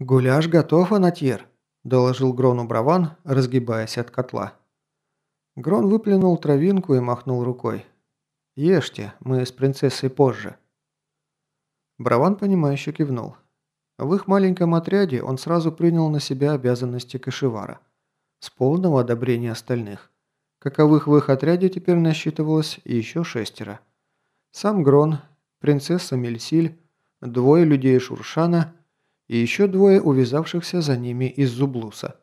«Гуляш готов, Анатьер», – доложил Грону Браван, разгибаясь от котла. Грон выплюнул травинку и махнул рукой. «Ешьте, мы с принцессой позже». Браван, понимающе кивнул. В их маленьком отряде он сразу принял на себя обязанности кошевара. С полного одобрения остальных. Каковых в их отряде теперь насчитывалось еще шестеро. Сам Грон, принцесса Мельсиль, двое людей Шуршана и еще двое увязавшихся за ними из Зублуса.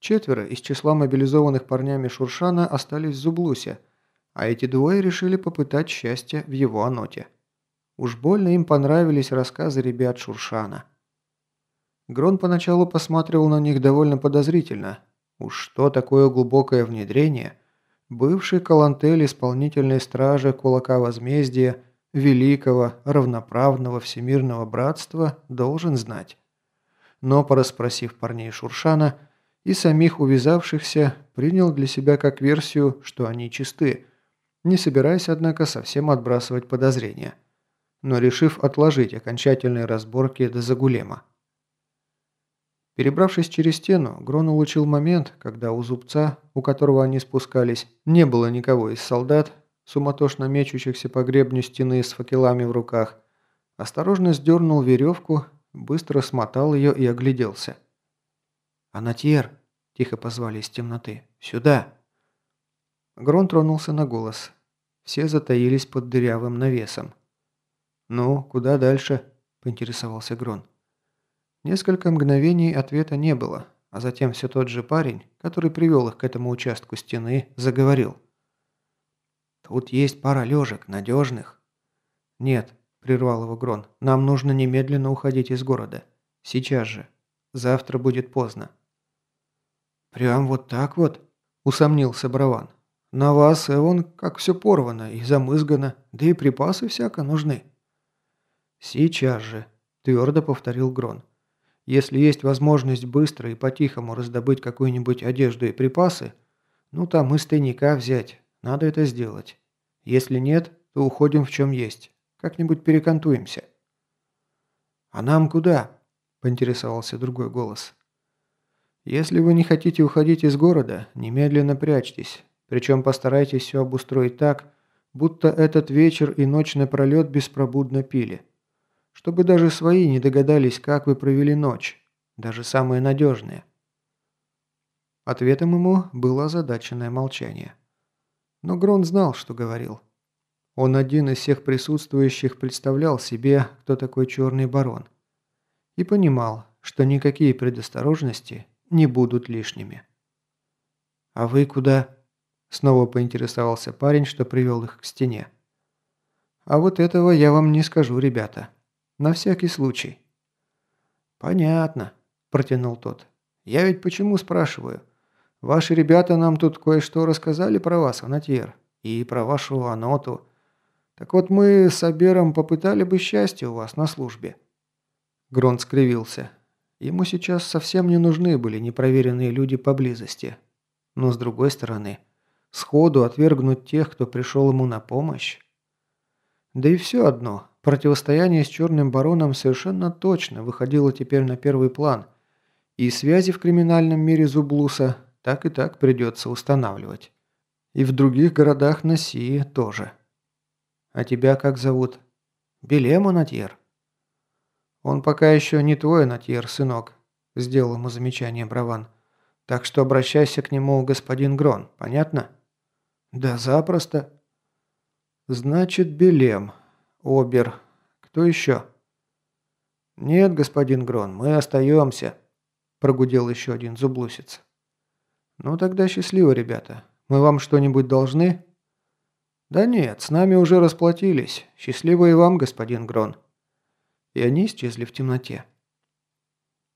Четверо из числа мобилизованных парнями Шуршана остались в Зублусе, а эти двое решили попытать счастье в его аноте. Уж больно им понравились рассказы ребят Шуршана. Грон поначалу посматривал на них довольно подозрительно. Уж что такое глубокое внедрение? Бывший калантель исполнительной стражи кулака возмездия, великого, равноправного всемирного братства, должен знать. Но, пораспросив парней Шуршана и самих увязавшихся, принял для себя как версию, что они чисты, не собираясь, однако, совсем отбрасывать подозрения но решив отложить окончательные разборки до Загулема. Перебравшись через стену, Грон улучил момент, когда у зубца, у которого они спускались, не было никого из солдат, суматошно мечущихся по гребню стены с факелами в руках, осторожно сдернул веревку, быстро смотал ее и огляделся. «Анатьер!» – тихо позвали из темноты. «Сюда!» Грон тронулся на голос. Все затаились под дырявым навесом. «Ну, куда дальше?» – поинтересовался Грон. Несколько мгновений ответа не было, а затем все тот же парень, который привел их к этому участку стены, заговорил. «Тут есть пара лежек, надежных». «Нет», – прервал его Грон, – «нам нужно немедленно уходить из города. Сейчас же. Завтра будет поздно». «Прям вот так вот?» – усомнился Браван. «На вас, Эвон, как все порвано и замызгано, да и припасы всяко нужны». «Сейчас же», – твердо повторил Грон. «Если есть возможность быстро и по-тихому раздобыть какую-нибудь одежду и припасы, ну там из тайника взять, надо это сделать. Если нет, то уходим в чем есть, как-нибудь перекантуемся». «А нам куда?» – поинтересовался другой голос. «Если вы не хотите уходить из города, немедленно прячьтесь, причем постарайтесь все обустроить так, будто этот вечер и ночь напролет беспробудно пили» чтобы даже свои не догадались, как вы провели ночь, даже самые надежные. Ответом ему было озадаченное молчание. Но Грон знал, что говорил. Он один из всех присутствующих представлял себе, кто такой черный барон. И понимал, что никакие предосторожности не будут лишними. «А вы куда?» – снова поинтересовался парень, что привел их к стене. «А вот этого я вам не скажу, ребята». На всякий случай». «Понятно», – протянул тот. «Я ведь почему спрашиваю? Ваши ребята нам тут кое-что рассказали про вас, Анатьер, и про вашу Аноту. Так вот мы с Абером попытали бы счастье у вас на службе». Гронт скривился. Ему сейчас совсем не нужны были непроверенные люди поблизости. Но с другой стороны, сходу отвергнуть тех, кто пришел ему на помощь. Да и все одно, Противостояние с Черным Бароном совершенно точно выходило теперь на первый план, и связи в криминальном мире Зублуса так и так придется устанавливать. И в других городах на Сии тоже. А тебя как зовут? Белем Анатьер? Он пока еще не твой Анатьер, сынок, сделал ему замечание Браван. Так что обращайся к нему, господин Грон, понятно? Да запросто. Значит, Белем, Обер. Кто еще?» «Нет, господин Грон, мы остаемся», – прогудел еще один зублусец. «Ну тогда счастливо, ребята. Мы вам что-нибудь должны?» «Да нет, с нами уже расплатились. Счастливо и вам, господин Грон». И они исчезли в темноте.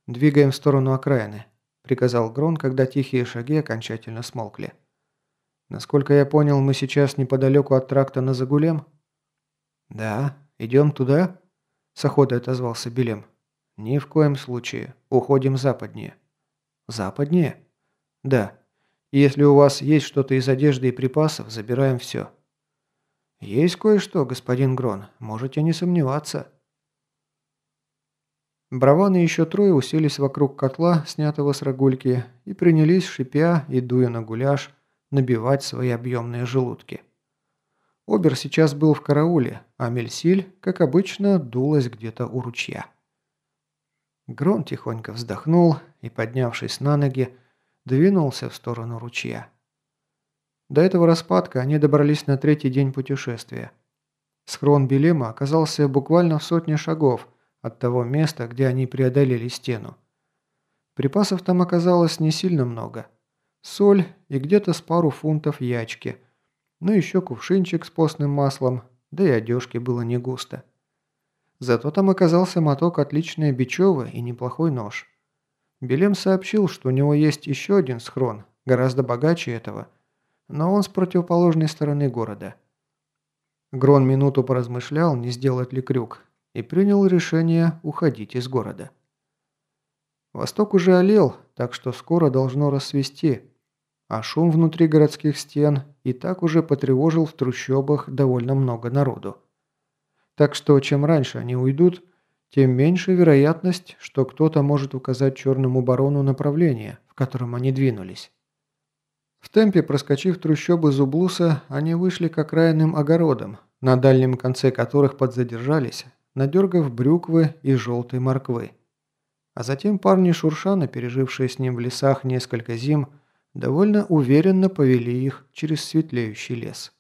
«Двигаем в сторону окраины», – приказал Грон, когда тихие шаги окончательно смолкли. «Насколько я понял, мы сейчас неподалеку от тракта на Загулем?» «Да, идем туда?» – с охотой отозвался Белем. «Ни в коем случае. Уходим западнее». «Западнее?» «Да. Если у вас есть что-то из одежды и припасов, забираем все». «Есть кое-что, господин Грон. Можете не сомневаться». Браван и еще трое уселись вокруг котла, снятого с рогульки, и принялись, шипя и дуя на гуляш, набивать свои объемные желудки. Обер сейчас был в карауле, а Мельсиль, как обычно, дулась где-то у ручья. Грон тихонько вздохнул и, поднявшись на ноги, двинулся в сторону ручья. До этого распадка они добрались на третий день путешествия. Схрон Белема оказался буквально в сотне шагов от того места, где они преодолели стену. Припасов там оказалось не сильно много. Соль и где-то с пару фунтов ячки, ну еще кувшинчик с постным маслом, да и одежки было не густо. Зато там оказался моток отличной бичевы и неплохой нож. Белем сообщил, что у него есть еще один схрон, гораздо богаче этого, но он с противоположной стороны города. Грон минуту поразмышлял, не сделать ли крюк, и принял решение уходить из города. Восток уже олел, так что скоро должно рассвести, а шум внутри городских стен и так уже потревожил в трущобах довольно много народу. Так что чем раньше они уйдут, тем меньше вероятность, что кто-то может указать черному барону направление, в котором они двинулись. В темпе, проскочив трущобы Зублуса, они вышли к окраинным огородам, на дальнем конце которых подзадержались, надергав брюквы и желтой морквы. А затем парни Шуршана, пережившие с ним в лесах несколько зим, довольно уверенно повели их через светлеющий лес.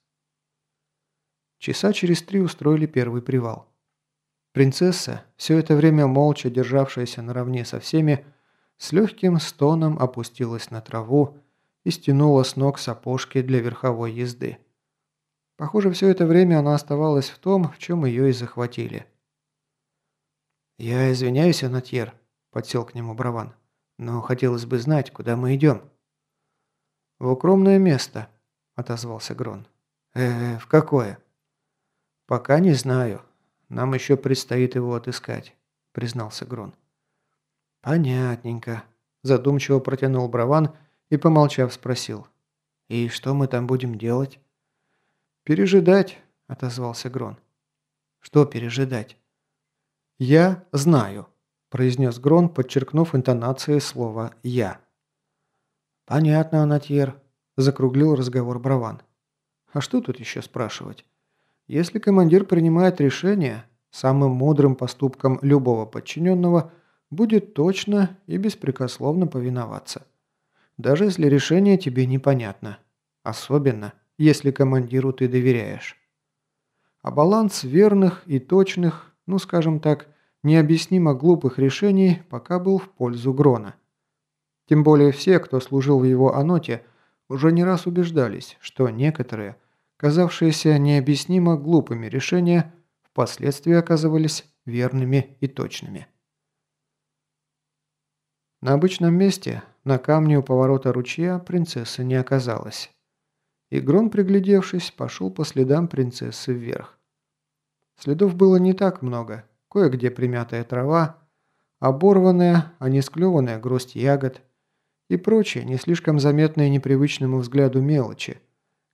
Часа через три устроили первый привал. Принцесса, все это время молча державшаяся наравне со всеми, с легким стоном опустилась на траву и стянула с ног сапожки для верховой езды. Похоже, все это время она оставалась в том, в чем ее и захватили. «Я извиняюсь, Анатьер», – подсел к нему Браван, – «но хотелось бы знать, куда мы идем». «В укромное место», – отозвался Грон. «Э, в какое?» «Пока не знаю. Нам еще предстоит его отыскать», – признался Грон. «Понятненько», – задумчиво протянул Браван и, помолчав, спросил. «И что мы там будем делать?» «Пережидать», – отозвался Грон. «Что пережидать?» «Я знаю», – произнес Грон, подчеркнув интонацией слова «я». «Понятно, Анатьер», – закруглил разговор Браван. «А что тут еще спрашивать? Если командир принимает решение, самым мудрым поступком любого подчиненного будет точно и беспрекословно повиноваться. Даже если решение тебе непонятно. Особенно, если командиру ты доверяешь. А баланс верных и точных, ну скажем так, необъяснимо глупых решений пока был в пользу Грона. Тем более все, кто служил в его аноте, уже не раз убеждались, что некоторые, казавшиеся необъяснимо глупыми решения, впоследствии оказывались верными и точными. На обычном месте, на камне у поворота ручья, принцессы не оказалось. И Грон, приглядевшись, пошел по следам принцессы вверх. Следов было не так много, кое-где примятая трава, оборванная, а не склеванная гроздь ягод, и прочие, не слишком заметные непривычному взгляду мелочи,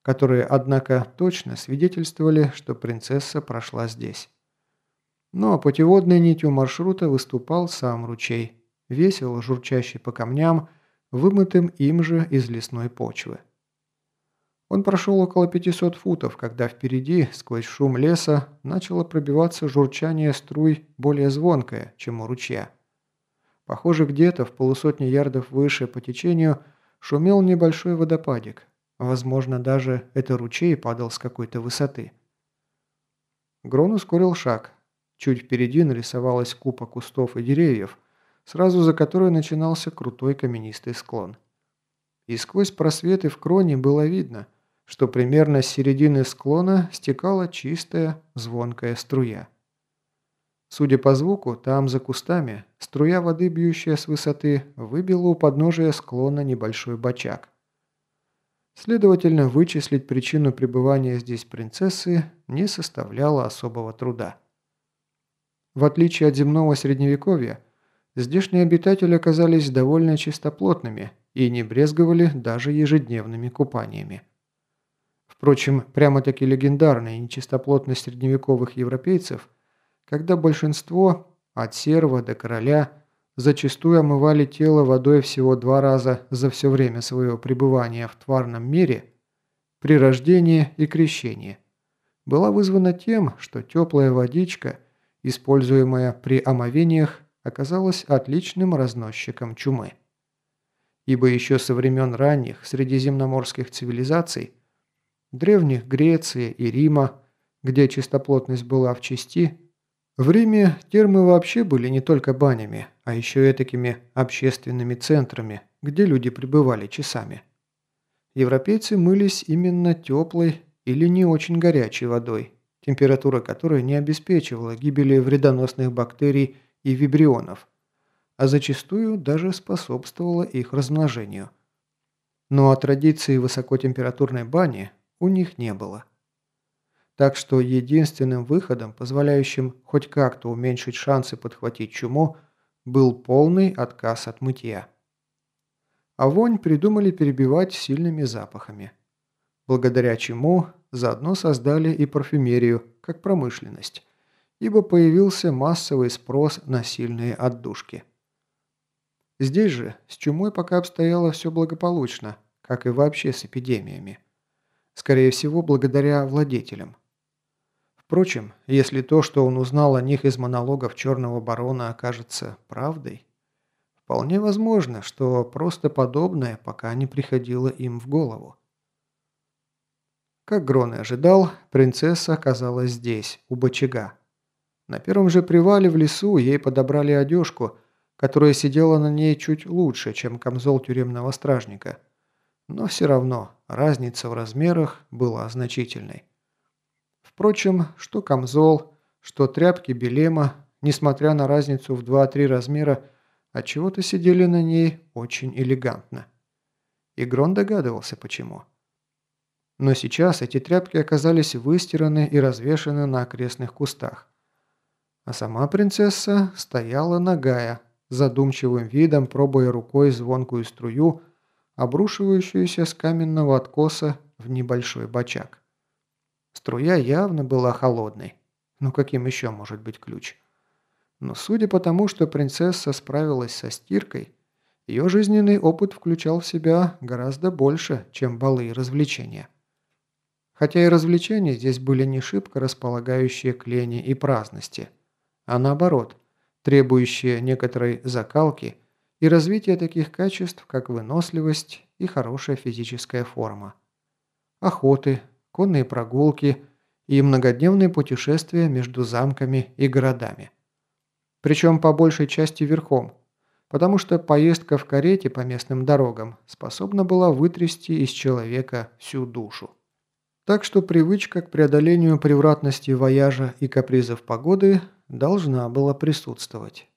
которые, однако, точно свидетельствовали, что принцесса прошла здесь. Ну а путеводной нитью маршрута выступал сам ручей, весело журчащий по камням, вымытым им же из лесной почвы. Он прошел около 500 футов, когда впереди, сквозь шум леса, начало пробиваться журчание струй более звонкое, чем у ручья. Похоже, где-то в полусотни ярдов выше по течению шумел небольшой водопадик. Возможно, даже это ручей падал с какой-то высоты. Грон ускорил шаг. Чуть впереди нарисовалась купа кустов и деревьев, сразу за которой начинался крутой каменистый склон. И сквозь просветы в кроне было видно, что примерно с середины склона стекала чистая звонкая струя. Судя по звуку, там, за кустами, струя воды, бьющая с высоты, выбила у подножия склона небольшой бочак. Следовательно, вычислить причину пребывания здесь принцессы не составляло особого труда. В отличие от земного средневековья, здешние обитатели оказались довольно чистоплотными и не брезговали даже ежедневными купаниями. Впрочем, прямо-таки легендарная нечистоплотность средневековых европейцев – когда большинство, от серва до короля, зачастую омывали тело водой всего два раза за все время своего пребывания в тварном мире, при рождении и крещении, была вызвана тем, что теплая водичка, используемая при омовениях, оказалась отличным разносчиком чумы. Ибо еще со времен ранних средиземноморских цивилизаций, древних Греции и Рима, где чистоплотность была в чести, в Риме термы вообще были не только банями, а еще и такими общественными центрами, где люди пребывали часами. Европейцы мылись именно теплой или не очень горячей водой, температура которой не обеспечивала гибели вредоносных бактерий и вибрионов, а зачастую даже способствовала их размножению. Но о традиции высокотемпературной бани у них не было. Так что единственным выходом, позволяющим хоть как-то уменьшить шансы подхватить чуму, был полный отказ от мытья. А вонь придумали перебивать сильными запахами. Благодаря чему заодно создали и парфюмерию, как промышленность, ибо появился массовый спрос на сильные отдушки. Здесь же с чумой пока обстояло все благополучно, как и вообще с эпидемиями. Скорее всего, благодаря владетелям. Впрочем, если то, что он узнал о них из монологов Черного Барона, окажется правдой, вполне возможно, что просто подобное пока не приходило им в голову. Как Грон и ожидал, принцесса оказалась здесь, у бочага. На первом же привале в лесу ей подобрали одежку, которая сидела на ней чуть лучше, чем камзол тюремного стражника. Но все равно разница в размерах была значительной. Впрочем, что камзол, что тряпки Белема, несмотря на разницу в 2-3 размера, отчего-то сидели на ней очень элегантно. И Грон догадывался, почему. Но сейчас эти тряпки оказались выстираны и развешаны на окрестных кустах. А сама принцесса стояла нагая, задумчивым видом пробуя рукой звонкую струю, обрушивающуюся с каменного откоса в небольшой бачак. Струя явно была холодной. Ну каким еще может быть ключ? Но судя по тому, что принцесса справилась со стиркой, ее жизненный опыт включал в себя гораздо больше, чем балы и развлечения. Хотя и развлечения здесь были не шибко располагающие к лени и праздности, а наоборот, требующие некоторой закалки и развития таких качеств, как выносливость и хорошая физическая форма. Охоты, конные прогулки и многодневные путешествия между замками и городами. Причем по большей части верхом, потому что поездка в карете по местным дорогам способна была вытрясти из человека всю душу. Так что привычка к преодолению превратности вояжа и капризов погоды должна была присутствовать.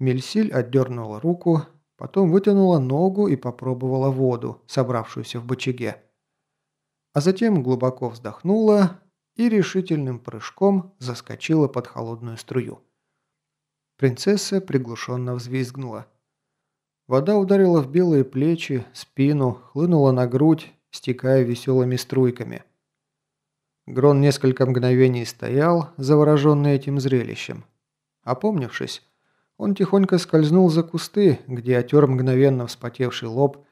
Мельсиль отдернула руку, потом вытянула ногу и попробовала воду, собравшуюся в бочаге а затем глубоко вздохнула и решительным прыжком заскочила под холодную струю. Принцесса приглушенно взвизгнула. Вода ударила в белые плечи, спину, хлынула на грудь, стекая веселыми струйками. Грон несколько мгновений стоял, завороженный этим зрелищем. Опомнившись, он тихонько скользнул за кусты, где отер мгновенно вспотевший лоб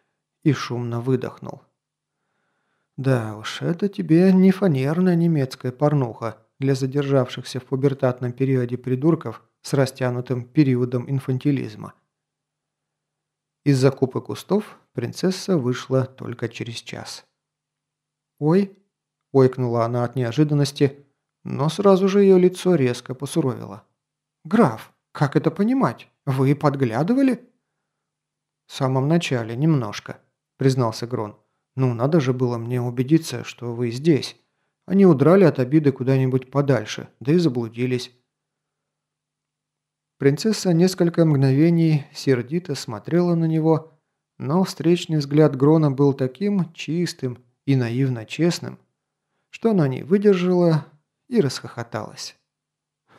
и шумно выдохнул. Да уж, это тебе не фанерная немецкая порнуха для задержавшихся в пубертатном периоде придурков с растянутым периодом инфантилизма. Из-за купы кустов принцесса вышла только через час. «Ой!» – ойкнула она от неожиданности, но сразу же ее лицо резко посуровило. «Граф, как это понимать? Вы подглядывали?» «В самом начале, немножко», – признался Грон. Ну, надо же было мне убедиться, что вы здесь. Они удрали от обиды куда-нибудь подальше, да и заблудились. Принцесса несколько мгновений сердито смотрела на него, но встречный взгляд Грона был таким чистым и наивно честным, что она не выдержала и расхохоталась.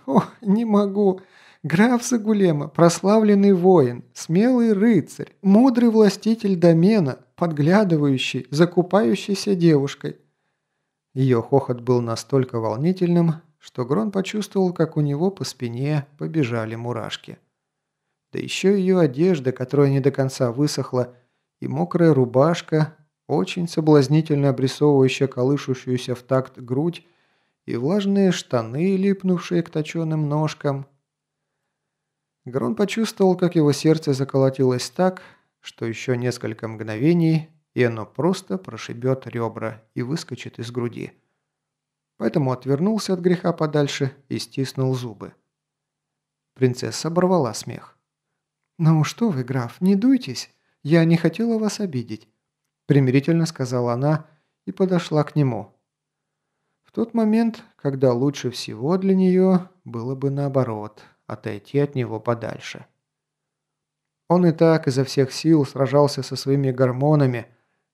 «О, не могу! Граф Загулема, прославленный воин, смелый рыцарь, мудрый властитель домена, подглядывающий, закупающийся девушкой. Ее хохот был настолько волнительным, что Грон почувствовал, как у него по спине побежали мурашки. Да еще ее одежда, которая не до конца высохла, и мокрая рубашка, очень соблазнительно обрисовывающая колышущуюся в такт грудь, и влажные штаны, липнувшие к точеным ножкам. Грон почувствовал, как его сердце заколотилось так, что еще несколько мгновений, и оно просто прошибет ребра и выскочит из груди. Поэтому отвернулся от греха подальше и стиснул зубы. Принцесса оборвала смех. «Ну что вы, граф, не дуйтесь. Я не хотела вас обидеть», – примирительно сказала она и подошла к нему. В тот момент, когда лучше всего для нее было бы наоборот – отойти от него подальше. Он и так изо всех сил сражался со своими гормонами,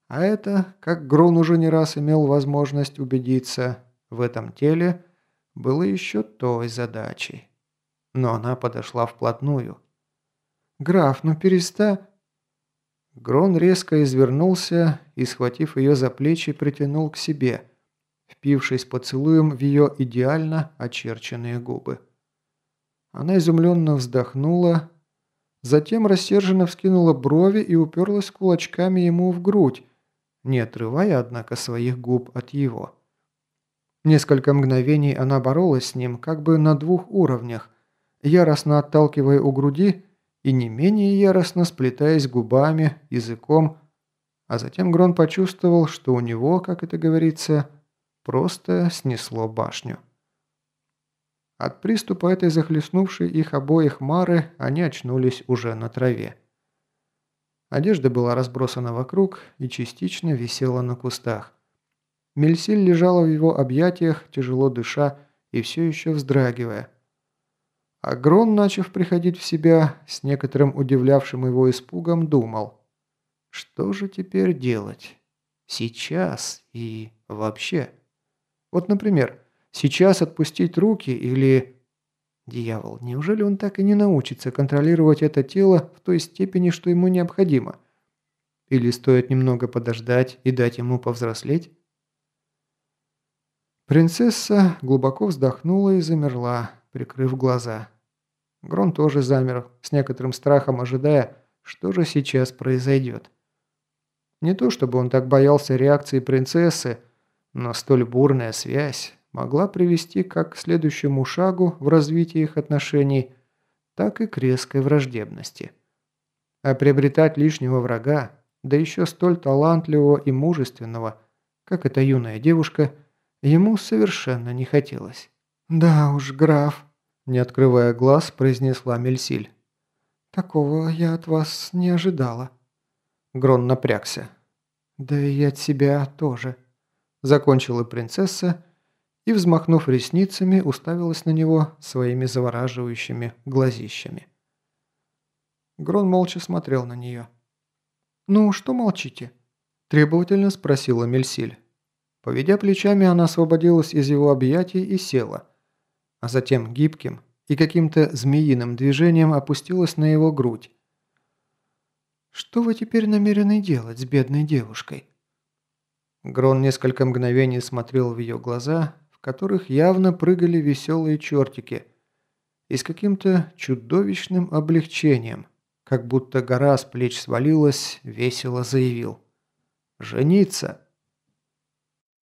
а это, как Грун уже не раз имел возможность убедиться, в этом теле было еще той задачей. Но она подошла вплотную. «Граф, ну переста...» Грон резко извернулся и, схватив ее за плечи, притянул к себе, впившись поцелуем в ее идеально очерченные губы. Она изумленно вздохнула, затем рассерженно вскинула брови и уперлась кулачками ему в грудь, не отрывая, однако, своих губ от его. Несколько мгновений она боролась с ним как бы на двух уровнях, яростно отталкивая у груди и не менее яростно сплетаясь губами, языком, а затем Грон почувствовал, что у него, как это говорится, просто снесло башню. От приступа этой захлестнувшей их обоих Мары они очнулись уже на траве. Одежда была разбросана вокруг и частично висела на кустах. Мельсиль лежала в его объятиях, тяжело дыша и все еще вздрагивая. Агрон, начав приходить в себя, с некоторым удивлявшим его испугом, думал, что же теперь делать? Сейчас и вообще. Вот, например, Сейчас отпустить руки или... Дьявол, неужели он так и не научится контролировать это тело в той степени, что ему необходимо? Или стоит немного подождать и дать ему повзрослеть? Принцесса глубоко вздохнула и замерла, прикрыв глаза. Грон тоже замер, с некоторым страхом ожидая, что же сейчас произойдет. Не то чтобы он так боялся реакции принцессы, но столь бурная связь могла привести как к следующему шагу в развитии их отношений, так и к резкой враждебности. А приобретать лишнего врага, да еще столь талантливого и мужественного, как эта юная девушка, ему совершенно не хотелось. «Да уж, граф», – не открывая глаз, произнесла Мельсиль. «Такого я от вас не ожидала». Грон напрягся. «Да и от себя тоже», – закончила принцесса и, взмахнув ресницами, уставилась на него своими завораживающими глазищами. Грон молча смотрел на нее. «Ну, что молчите?» – требовательно спросила Мельсиль. Поведя плечами, она освободилась из его объятий и села, а затем гибким и каким-то змеиным движением опустилась на его грудь. «Что вы теперь намерены делать с бедной девушкой?» Грон несколько мгновений смотрел в ее глаза, которых явно прыгали веселые чертики, и с каким-то чудовищным облегчением, как будто гора с плеч свалилась, весело заявил. «Жениться!»